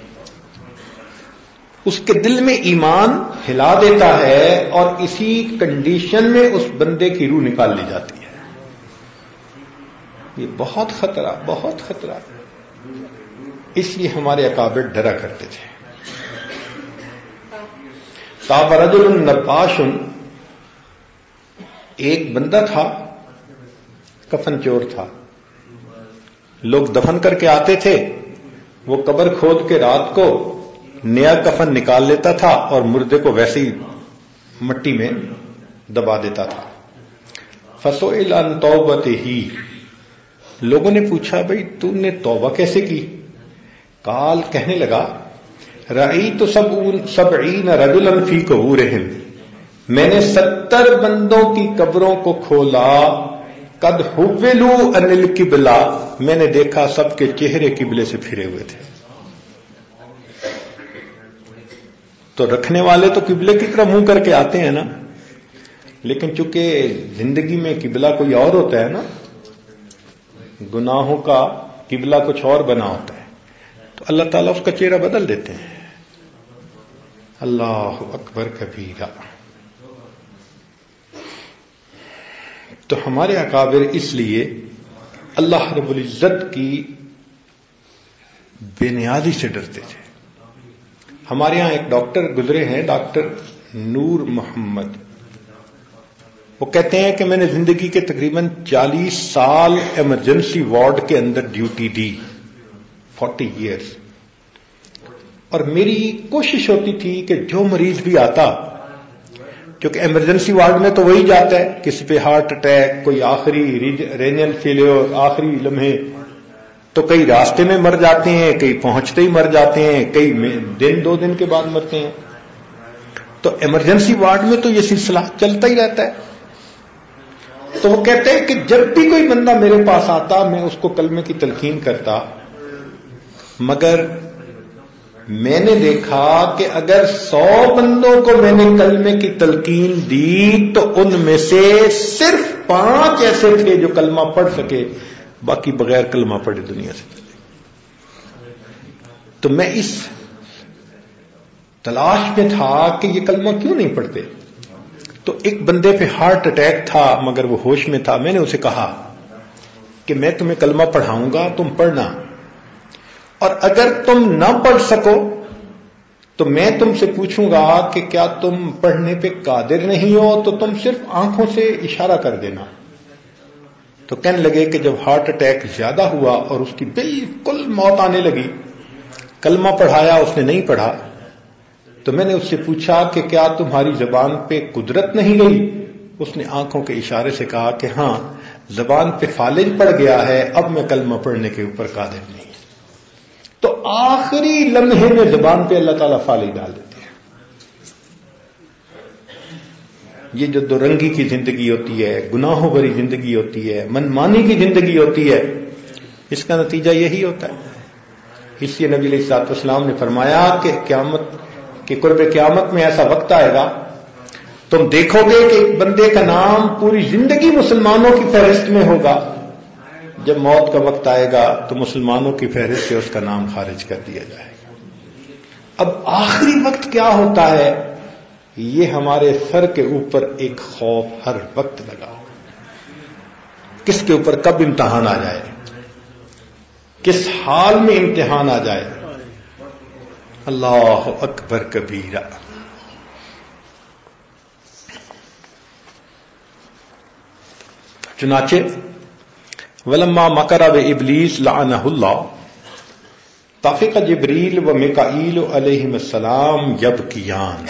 اس کے دل میں ایمان ہلا دیتا ہے اور اسی کنڈیشن میں اس بندے کی روح نکال لی جاتی ہے۔ یہ بہت خطرہ بہت خطرہ۔ اس لیے ہمارے اکابر ڈرا کرتے تھے۔ تابرج النباشن ایک بندہ تھا، کفن چور تھا۔ لوگ دفن کر کے آتے تھے۔ وہ قبر کھود کے رات کو نیا کفن نکال لیتا تھا اور مردے کو ویسی مٹی میں دبا دیتا تھا۔ فسو الان توبت ہی لوگوں نے پوچھا، بھائی، تو نے توبہ کیسے کی؟ کال کہنے لگا رئی تو سب سب رجولن فی کو میں نے ستر بندوں کی قبروں کو کھولا. قد حولو انل قبلہ میں نے دیکھا سب کے چہرے قبلے سے پھرے ہوئے تھے. تو رکھنے والے تو قبلے کی طرح منہ کر کے آتے ہیں نا؟ لیکن چونکہ زندگی میں قبلہ کوئی اور ہوتا ہے نا، گناہوں کا قبلہ کچھ اور بنا ہوتا ہے۔ تو اللہ تعالیٰ اس کا چہرہ بدل دیتے ہیں۔ اللہ اکبر کبیرہ۔ تو ہمارے اکابر اس لیے اللہ رب العزت کی بے نیازی سے ڈرتے تھے۔ ہمارے یہاں ایک ڈاکٹر گزرے ہیں، ڈاکٹر نور محمد۔ وہ کہتے ہیں کہ میں نے زندگی کے تقریباً چالیس سال ایمرجنسی وارڈ کے اندر ڈیوٹی دی۔ فورٹی ایئرس اور میری کوشش ہوتی تھی کہ جو مریض بھی آتا، کیونکہ ایمرجنسی وارڈ میں تو وہی جاتا ہے، کسی پہ ہارٹ اٹیک کوئی آخری رینل فیلور آخری لمحے۔ تو کئی راستے میں مر جاتے ہیں، کئی پہنچتے ہی مر جاتے ہیں، کئی دن دو دن کے بعد مرتے ہیں۔ تو ایمرجنسی وارڈ میں تو یہ سلسلہ چلتا ہی رہتا ہے۔ تو وہ کہتے ہیں کہ جب بھی کوئی بندہ میرے پاس آتا، میں اس کو کلمے کی تلقین کرتا، مگر میں نے دیکھا کہ اگر سو بندوں کو میں نے کلمے کی تلقین دی تو ان میں سے صرف پانچ ایسے تھے جو کلمہ پڑھ سکے، باقی بغیر کلمہ پڑھے دنیا سے۔ تو میں اس تلاش میں تھا کہ یہ کلمہ کیوں نہیں پڑھتے؟ تو ایک بندے پہ ہارٹ اٹیک تھا، مگر وہ ہوش میں تھا۔ میں نے اسے کہا کہ میں تمہیں کلمہ پڑھاؤں گا، تم پڑھنا۔ اور اگر تم نہ پڑھ سکو، تو میں تم سے پوچھوں گا کہ کیا تم پڑھنے پہ قادر نہیں ہو؟ تو تم صرف آنکھوں سے اشارہ کر دینا۔ تو کہنے لگے کہ جب ہارٹ اٹیک زیادہ ہوا اور اس کی بالکل موت آنے لگی، کلمہ پڑھایا، اس نے نہیں پڑھا، تو میں نے اس سے پوچھا کہ کیا تمہاری زبان پہ قدرت نہیں گئی؟ اس نے آنکھوں کے اشارے سے کہا کہ ہاں زبان پہ فالج پڑ گیا ہے، اب میں کلمہ پڑھنے کے اوپر قادر نہیں۔ تو آخری لمحے میں زبان پہ اللہ تعالیٰ فالی ڈال دیتے ہیں۔ یہ جو دو رنگی کی زندگی ہوتی ہے، گناہوں بھری زندگی ہوتی ہے من مانی کی زندگی ہوتی ہے، اس کا نتیجہ یہی ہوتا ہے۔ اس لیے نبی علیہ سات اسلام نے فرمایا کہ قیامت، کہ قرب قیامت میں ایسا وقت آئے گا، تم دیکھو گے کہ ایک بندے کا نام پوری زندگی مسلمانوں کی فہرست میں ہوگا۔ جب موت کا وقت آئے گا تو مسلمانوں کی فہرست سے اس کا نام خارج کر دیا جائے گا۔ اب آخری وقت کیا ہوتا ہے؟ یہ ہمارے سر کے اوپر ایک خوف ہر وقت لگا کس کے اوپر کب امتحان آ جائے؟ کس حال میں امتحان آ جائے؟ اللہ اکبر کبیرہ۔ چنانچہ ولما مکر و ابلیس لعنہ اللہ تافق جبریل و مکائیل علیہ السلام یب کیان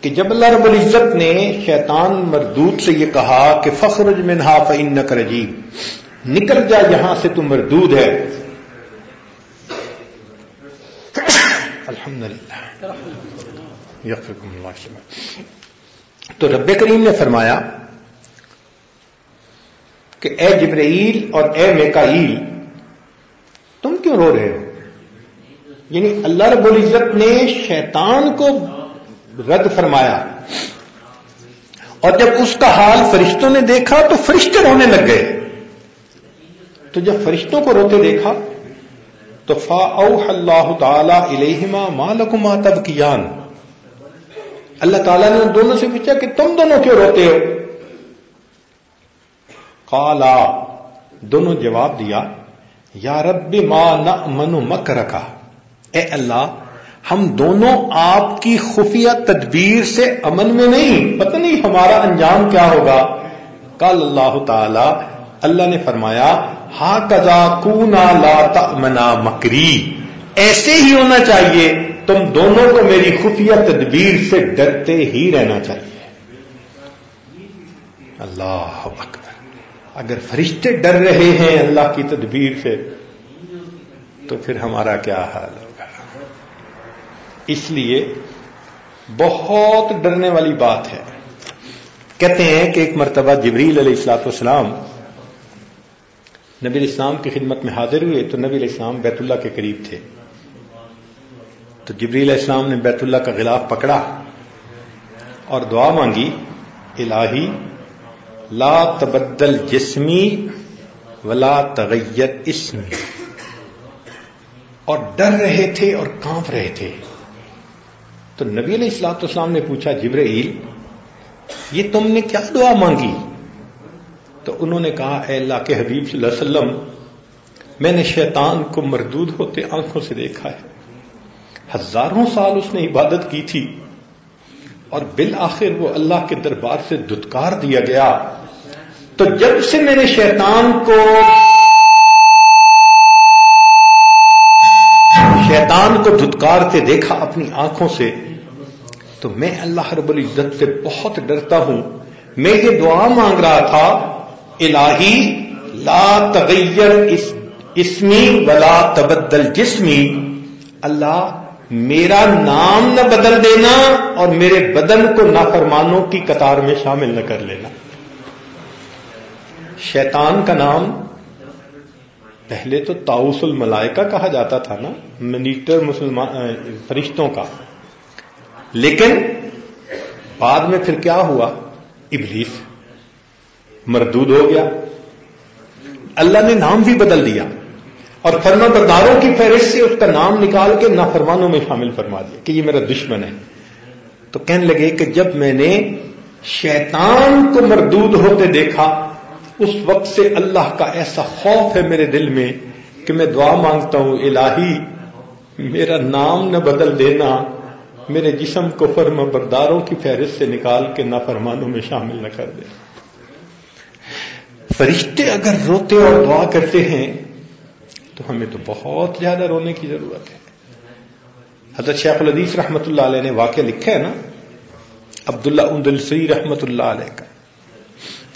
کہ جب اللہ رب العزت نے شیطان مردود سے یہ کہا کہ فخرج منہا فإنک رجیم، نکل جا یہاں سے تو مردود ہے۔ الحمد للہ تو رب کریم نے فرمایا کہ اے جبرائیل اور اے میکائیل، تم کیوں رو رہے ہو؟ یعنی اللہ رب العزت نے شیطان کو رد فرمایا۔ اور جب اس کا حال فرشتوں نے دیکھا تو فرشتے رونے لگ گئے۔ تو جب فرشتوں کو روتے دیکھا تو فا او اللہ تعالی الہما مالکما تب کیان اللہ تعالیٰ نے دونوں سے پوچھا کہ تم دونوں کیوں روتے ہو؟ کالا دونوں جواب دیا، یا رب ما نہ منو مک رکھا اے اللہ، ہم دونوں آپ کی خفیہ تدبیر سے امن میں نہیں، پتہ نہیں ہمارا انجام کیا ہوگا۔ کل اللہ تعالی، اللہ نے فرمایا ہا کزا کو لا منا مکری۔ ایسے ہی ہونا چاہیے، تم دونوں کو میری خفیہ تدبیر سے ڈرتے ہی رہنا چاہیے۔ اللہ اکبر۔ اگر فرشتے ڈر رہے ہیں اللہ کی تدبیر سے، تو پھر ہمارا کیا حال ہوگا؟ اس لیے بہت ڈرنے والی بات ہے۔ کہتے ہیں کہ ایک مرتبہ جبریل علیہ السلاط والسلام نبی الاسلام کی خدمت میں حاضر ہوئے تو نبی الاسلام بیت اللہ کے قریب تھے۔ تو جبریل علیہ السلام نے بیت اللہ کا غلاف پکڑا اور دعا مانگی، الہی لا تبدل جسمی ولا تغیر اسمی۔ اور ڈر رہے تھے اور کانپ رہے تھے۔ تو نبی علیہ السلاط اسلام نے پوچھا، جبرائیل، یہ تم نے کیا دعا مانگی؟ تو انہوں نے کہا، اے اللہ کے حبیب صلی اللہ علیہ وسلم، میں نے شیطان کو مردود ہوتے آنکھوں سے دیکھا ہے۔ ہزاروں سال اس نے عبادت کی تھی اور بالآخر وہ اللہ کے دربار سے دتکار دیا گیا۔ تو جب سے میں نے شیطان کو شیطان کو دھتکار کے دیکھا اپنی آنکھوں سے، تو میں اللہ رب العزت سے بہت ڈرتا ہوں۔ میں یہ دعا مانگ رہا تھا، الہی لا تغیر اسمی ولا تبدل جسمی۔ اللہ، میرا نام نہ بدل دینا اور میرے بدن کو نافرمانوں کی قطار میں شامل نہ کر لینا۔ شیطان کا نام پہلے تو تاؤس الملائکہ کہا جاتا تھا نا، منیٹر مسلمان فرشتوں کا۔ لیکن بعد میں پھر کیا ہوا؟ ابلیس مردود ہو گیا۔ اللہ نے نام بھی بدل دیا۔ اور فرما برداروں کی فہرست سے اس کا نام نکال کے نافرمانوں میں شامل فرما دیا کہ یہ میرا دشمن ہے۔ تو کہنے لگے کہ جب میں نے شیطان کو مردود ہوتے دیکھا اس وقت سے اللہ کا ایسا خوف ہے میرے دل میں کہ میں دعا مانگتا ہوں، الہی، میرا نام نہ بدل دینا، میرے جسم کو فرم برداروں کی فہرست سے نکال کے نافرمانوں میں شامل نہ کر دے۔ فرشتے اگر روتے اور دعا کرتے ہیں، تو ہمیں تو بہت زیادہ رونے کی ضرورت ہے۔ حضرت شیخ الحدیث رحمت اللہ علیہ نے واقعہ لکھا ہے نا، عبداللہ اندلسی رحمت اللہ علیہ کا۔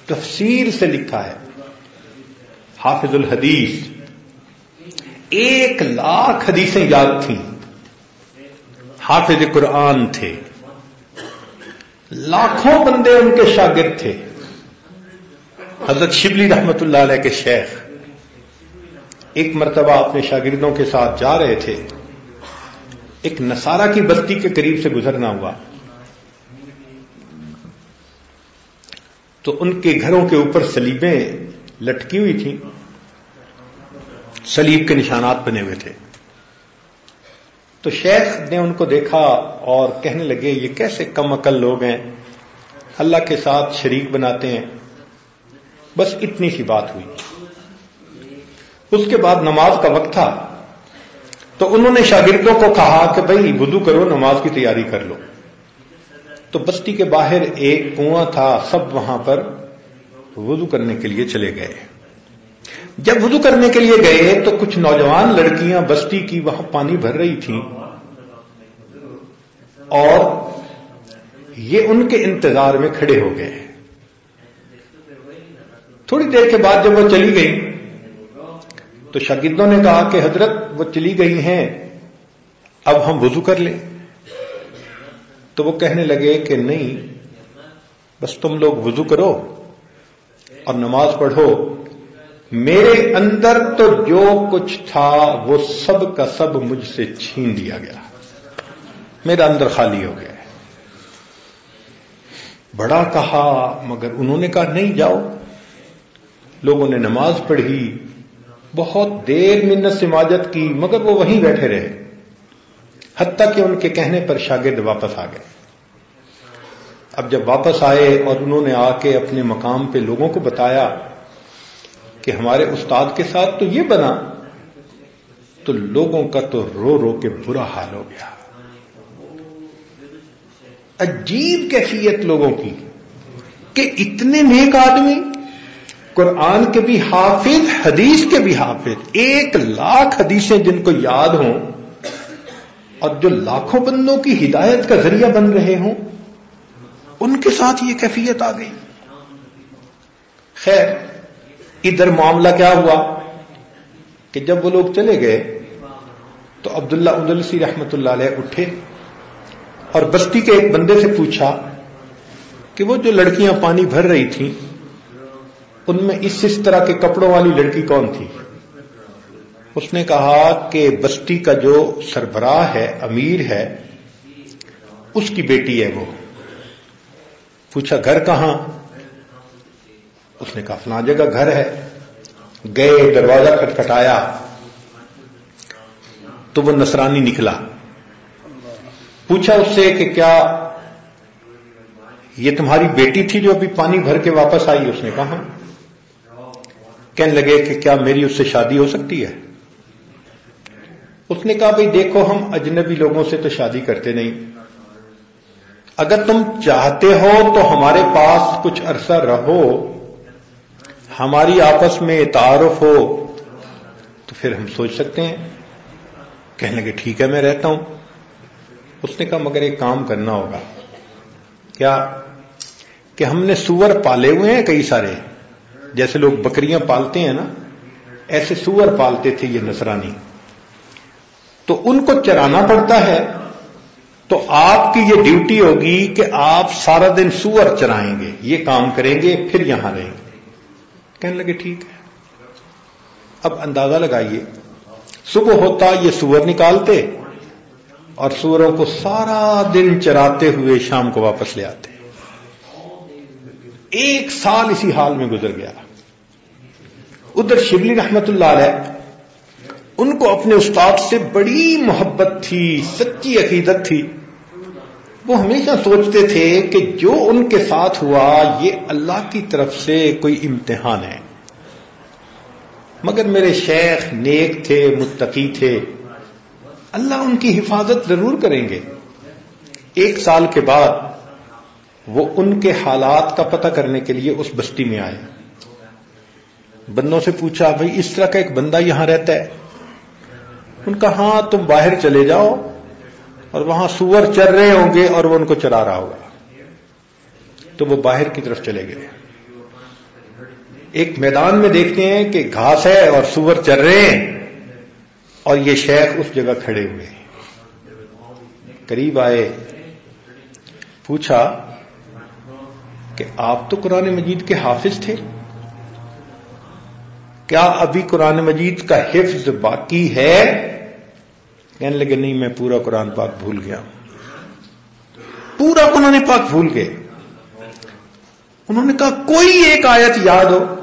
تفسیر سے لکھا ہے۔ حافظ الحدیث۔ ایک لاکھ حدیثیں یاد تھیں۔ حافظ قرآن تھے۔ لاکھوں بندے ان کے شاگرد تھے۔ حضرت شبلی رحمت اللہ علیہ کے شیخ۔ ایک مرتبہ اپنے شاگردوں کے ساتھ جا رہے تھے۔ ایک نصارہ کی بستی کے قریب سے گزرنا ہوا۔ تو ان کے گھروں کے اوپر سلیبیں لٹکی ہوئی تھیں۔ سلیب کے نشانات بنے ہوئے تھے۔ تو شیخ نے ان کو دیکھا اور کہنے لگے، یہ کیسے کم عقل لوگ ہیں؟ اللہ کے ساتھ شریک بناتے ہیں۔ بس اتنی سی بات ہوئی۔ اس کے بعد نماز کا وقت تھا۔ تو انہوں نے شاگردوں کو کہا کہ بھائی، وضو کرو، نماز کی تیاری کر لو۔ تو بستی کے باہر ایک کنواں تھا، سب وہاں پر وضو کرنے کے لیے چلے گئے۔ جب وضو کرنے کے لیے گئے تو کچھ نوجوان لڑکیاں بستی کی وہاں پانی بھر رہی تھیں۔ اور یہ ان کے انتظار میں کھڑے ہو گئے۔ تھوڑی دیر کے بعد جب وہ چلی گئی تو شاگردوں نے کہا کہ حضرت وہ چلی گئی ہیں، اب ہم وضو کر لیں۔ تو وہ کہنے لگے کہ نہیں، بس تم لوگ وضو کرو اور نماز پڑھو۔ میرے اندر تو جو کچھ تھا، وہ سب کا سب مجھ سے چھین دیا گیا۔ میرا اندر خالی ہو گیا۔ بڑا کہا، مگر انہوں نے کہا، نہیں جاؤ۔ لوگوں نے نماز پڑھی، بہت دیر منت سماجت کی، مگر وہ وہیں بیٹھے رہے۔ حتیٰ کہ ان کے کہنے پر شاگرد واپس آ گئے۔ اب جب واپس آئے اور انہوں نے آ کے اپنے مقام پہ لوگوں کو بتایا کہ ہمارے استاد کے ساتھ تو یہ بنا، تو لوگوں کا تو رو رو کے برا حال ہو گیا۔ عجیب کیفیت لوگوں کی کہ اتنے نیک آدمی، قرآن کے بھی حافظ، حدیث کے بھی حافظ، ایک لاکھ حدیثیں جن کو یاد ہوں اور جو لاکھوں بندوں کی ہدایت کا ذریعہ بن رہے ہوں، ان کے ساتھ یہ کیفیت آ گئی۔ خیر، ادھر معاملہ کیا ہوا؟ کہ جب وہ لوگ چلے گئے، تو عبداللہ ادلسی رحمت اللہ علیہ اٹھے اور بستی کے ایک بندے سے پوچھا کہ وہ جو لڑکیاں پانی بھر رہی تھیں، ان میں اس اس طرح کے کپڑوں والی لڑکی کون تھی؟ اس نے کہا کہ بستی کا جو سربراہ ہے، امیر ہے، اس کی بیٹی ہے وہ۔ پوچھا، گھر کہاں؟ اس نے کہا، فلاں جگہ گھر ہے۔ گئے، دروازہ کھٹکھٹایا۔ تو وہ نصرانی نکلا۔ پوچھا اس سے کہ کیا یہ تمہاری بیٹی تھی جو ابھی پانی بھر کے واپس آئی؟ اس نے کہا ہاں۔ کہنے لگے کہ کیا میری اس سے شادی ہو سکتی ہے؟ اس نے کہا بھائی دیکھو، ہم اجنبی لوگوں سے تو شادی کرتے نہیں۔ اگر تم چاہتے ہو تو ہمارے پاس کچھ عرصہ رہو، ہماری آپس میں تعارف ہو۔ تو پھر ہم سوچ سکتے ہیں۔ کہنے لگے، ٹھیک ہے، میں رہتا ہوں۔ اس نے کہا، مگر ایک کام کرنا ہوگا۔ کیا کہ ہم نے سور پالے ہوئے ہیں کئی سارے۔ جیسے لوگ بکریاں پالتے ہیں نا، ایسے سور پالتے تھے یہ نصرانی۔ تو ان کو چرانا پڑتا ہے۔ تو آپ کی یہ ڈیوٹی ہوگی کہ آپ سارا دن سور چرائیں گے۔ یہ کام کریں گے، پھر یہاں رہیں گے۔ کہنے لگے، ٹھیک ہے۔ اب اندازہ لگائیے۔ صبح ہوتا، یہ سور نکالتے اور سوروں کو سارا دن چراتے ہوئے شام کو واپس لے آتے۔ ایک سال اسی حال میں گزر گیا۔ ادھر شبلی رحمت اللہ علیہ ان کو اپنے استاد سے بڑی محبت تھی، سچی عقیدت تھی۔ وہ ہمیشہ سوچتے تھے کہ جو ان کے ساتھ ہوا، یہ اللہ کی طرف سے کوئی امتحان ہے۔ مگر میرے شیخ نیک تھے، متقی تھے۔ اللہ ان کی حفاظت ضرور کریں گے۔ ایک سال کے بعد وہ ان کے حالات کا پتہ کرنے کے لیے اس بستی میں آئے۔ بندوں سے پوچھا بھائی اس طرح کا ایک بندہ یہاں رہتا ہے؟ ان کا ہاں تم باہر چلے جاؤ اور وہاں سور چر رہے ہوں گے اور وہ ان کو چلا رہا ہوگا۔ تو وہ باہر کی طرف چلے گئے۔ ایک میدان میں دیکھتے ہیں کہ گھاس ہے اور سور چر رہے ہیں اور یہ شیخ اس جگہ کھڑے ہوئے قریب آئے۔ پوچھا کہ آپ تو قرآن مجید کے حافظ تھے؟ کیا ابھی قرآن مجید کا حفظ باقی ہے؟ کہنے لگے، نہیں، میں پورا قرآن پاک بھول گیا۔ پورا قرآن پاک بھول گئے۔ انہوں نے کہا، کوئی ایک آیت یاد ہو؟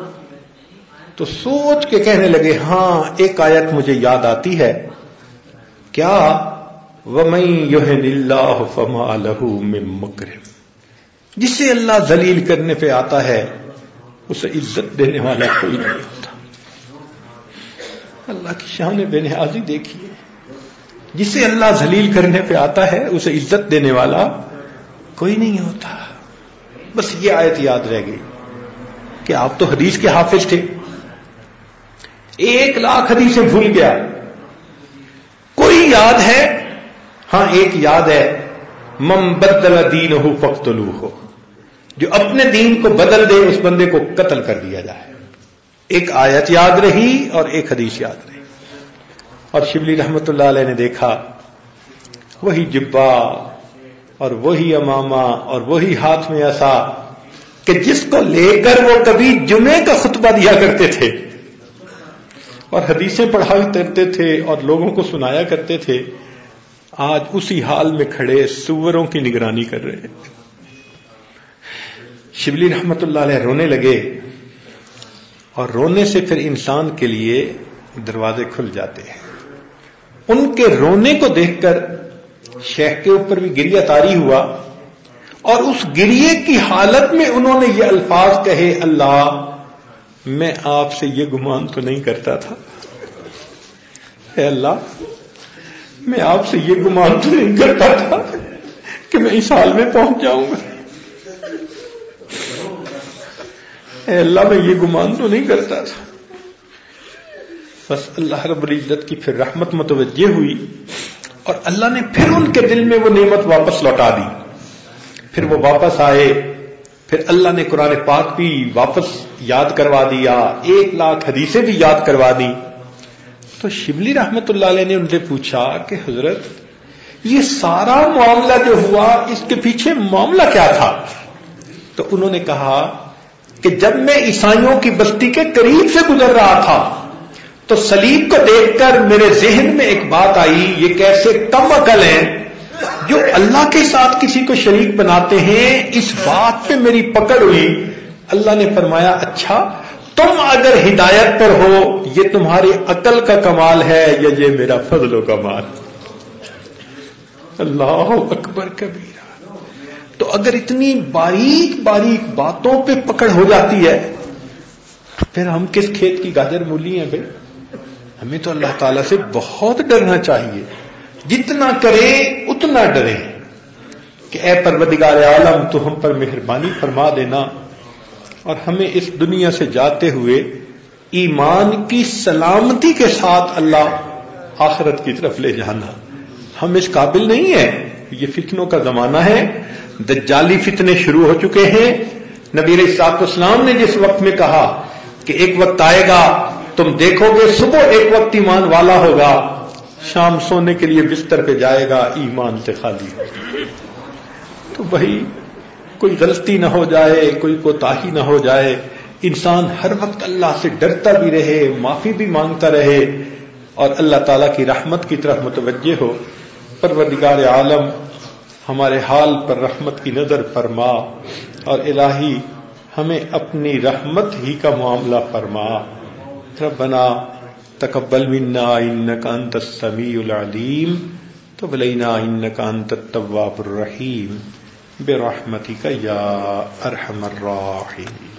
تو سوچ کے کہنے لگے ہاں ایک آیت مجھے یاد آتی ہے۔ کیا؟ اللہ فما لہو مکرم جسے اللہ ذلیل کرنے پہ آتا ہے، اسے عزت دینے والا کوئی نہیں ہوتا۔ اللہ کی شان بے نیازی دیکھیے۔ جسے اللہ ذلیل کرنے پہ آتا ہے، اسے عزت دینے والا کوئی نہیں ہوتا۔ بس یہ آیت یاد رہ گئی کہ آپ تو حدیث کے حافظ تھے۔ ایک لاکھ حدیثیں بھول گیا۔ کوئی یاد ہے؟ ہاں ایک یاد ہے۔ مم بدل دین ہو فختلو ہو جو اپنے دین کو بدل دے، اس بندے کو قتل کر دیا جائے۔ ایک آیت یاد رہی اور ایک حدیث یاد رہی۔ اور شبلی رحمت اللہ علیہ نے دیکھا، وہی جبا اور وہی اماما اور وہی ہاتھ میں ایسا کہ جس کو لے کر وہ کبھی جمعے کا خطبہ دیا کرتے تھے۔ اور حدیثیں پڑھائی کرتے تھے اور لوگوں کو سنایا کرتے تھے۔ آج اسی حال میں کھڑے سوروں کی نگرانی کر رہے ہیں۔ شبلی رحمت اللہ علیہ رونے لگے اور رونے سے پھر انسان کے لیے دروازے کھل جاتے ہیں۔ ان کے رونے کو دیکھ کر شیخ کے اوپر بھی گریا تاری ہوا اور اس گریے کی حالت میں انہوں نے یہ الفاظ کہے، اللہ، میں آپ سے یہ گمان تو نہیں کرتا تھا۔ اے اللہ، میں آپ سے یہ گمان تو نہیں کرتا تھا کہ میں اس حال میں پہنچ جاؤں۔ گا اے اللہ، میں یہ گمان تو نہیں کرتا تھا۔ بس اللہ رب العزت کی پھر رحمت متوجہ ہوئی اور اللہ نے پھر ان کے دل میں وہ نعمت واپس لوٹا دی۔ پھر وہ واپس آئے۔ پھر اللہ نے قرآن پاک بھی واپس یاد کروا دیا۔ ایک لاکھ حدیثیں بھی یاد کروا دی۔ تو شبلی رحمت اللہ علیہ نے ان سے پوچھا کہ حضرت، یہ سارا معاملہ جو ہوا، اس کے پیچھے معاملہ کیا تھا؟ تو انہوں نے کہا کہ جب میں عیسائیوں کی بستی کے قریب سے گزر رہا تھا تو سلیب کو دیکھ کر میرے ذہن میں ایک بات آئی، یہ کیسے کم عقل ہیں جو اللہ کے ساتھ کسی کو شریک بناتے ہیں، اس بات پہ میری پکڑ ہوئی۔ اللہ نے فرمایا اچھا تم اگر ہدایت پر ہو، یہ تمہاری عقل کا کمال ہے یا یہ میرا فضل و کمال؟ اللہ اکبر کبیرہ۔ تو اگر اتنی باریک باریک باتوں پہ پکڑ ہو جاتی ہے، پھر ہم کس کھیت کی گاجر مولی ہیں بھائی؟ ہمیں تو اللہ تعالی سے بہت ڈرنا چاہیے۔ جتنا کرے اتنا ڈرے کہ اے پروردگار عالم، تو ہم پر مہربانی فرما دینا۔ اور ہمیں اس دنیا سے جاتے ہوئے ایمان کی سلامتی کے ساتھ اللہ آخرت کی طرف لے جانا۔ ہم اس قابل نہیں ہیں۔ یہ فتنوں کا زمانہ ہے۔ دجالی فتنے شروع ہو چکے ہیں۔ نبی صاحب اسلام نے جس وقت میں کہا کہ ایک وقت آئے گا تم دیکھو گے صبح ایک وقت ایمان والا ہوگا، شام سونے کے لیے بستر پہ جائے گا، ایمان سے خالی تو وہی کوئی غلطی نہ ہو جائے، کوئی کوتاہی نہ ہو جائے، انسان ہر وقت اللہ سے ڈرتا بھی رہے، معافی بھی مانگتا رہے، اور اللہ تعالی کی رحمت کی طرف متوجہ ہو۔ پروردگار عالم، ہمارے حال پر رحمت کی نظر فرما، اور الہی، ہمیں اپنی رحمت ہی کا معاملہ فرما۔ ربنا تقبل منا انك انت السميع العليم تب علينا انك انت التواب الرحيم برحمتك يا ارحم الراحمين